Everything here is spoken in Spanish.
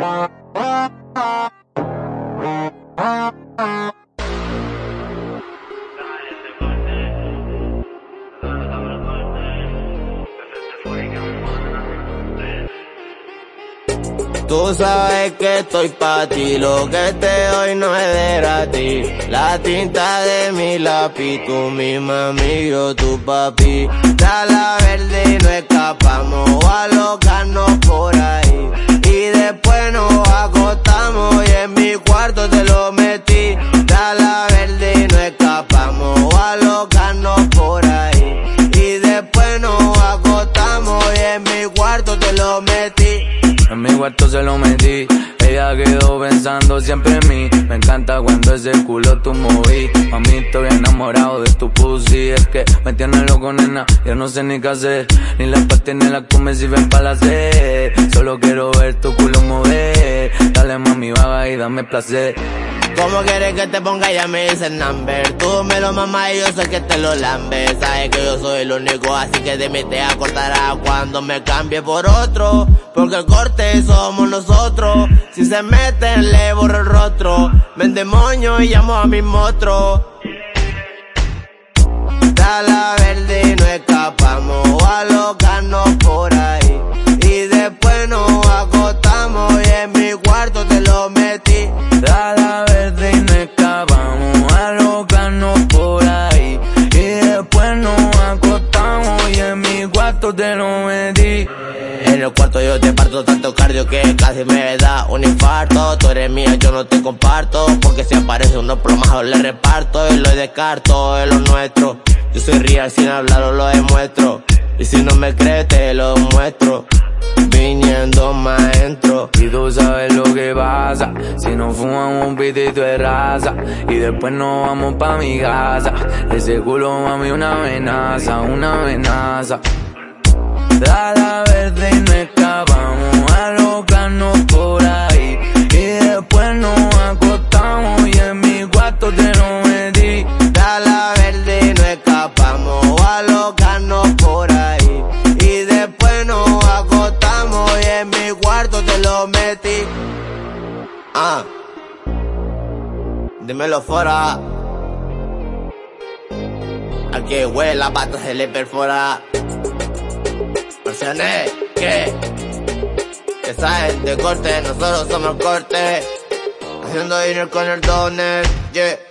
Bye. Tú sabes que estoy pa' ti, lo que te doy no es de gratis. La tinta de mi lápiz, tú mi mami, yo tu papi. Da la verde y no escapamos, a alocarnos por cuarto se lo metí. Ella quedó pensando siempre en mí. Me encanta cuando ese culo tú moví. Mami, estoy enamorado de tu pussy. Es que me tiene loco, nena. Yo no sé ni qué hacer. Ni las pastillas ni las comes si ven para hacer. Solo quiero ver tu culo mover. Dale, mami, vaga y dame placer. ¿Cómo quieres que te ponga? Ya me dicen number. Tú me lo mamás y yo sé que te lo lambes. Sabes que yo soy el único, así que de mí te acortará cuando me cambie por otro. Porque el corte somos nosotros. Si se meten, le borro el rostro. Me endemoño y llamo a mi monstruo. Da la verde En el cuarto yo te parto tanto cardio que casi me da un infarto. Tú eres mía, yo no te comparto. Porque si aparece uno plomado le reparto y lo descarto, es lo nuestro. Yo soy real, sin hablar lo demuestro. Y si no me crees, te lo muestro. Viniendo más entro. Y tú sabes lo que pasa. Si nos fumamos un pitito de raza. Y después nos vamos pa' mi casa. Ese culo, mami, una amenaza, una amenaza. Da la verde y no escapamos. A alocarnos por ahí. Y después nos acostamos. Y en mi cuarto te lo metí. Da la verde y no escapamos. A alocarnos por ahí. Y después nos acostamos y en mi cuarto te lo metí. Ah. Dímelo fuera. Al que huele la pata se le perfora. Versiones que que saben de corte, nosotros somos corte. Haciendo dinero con el doner, yeah.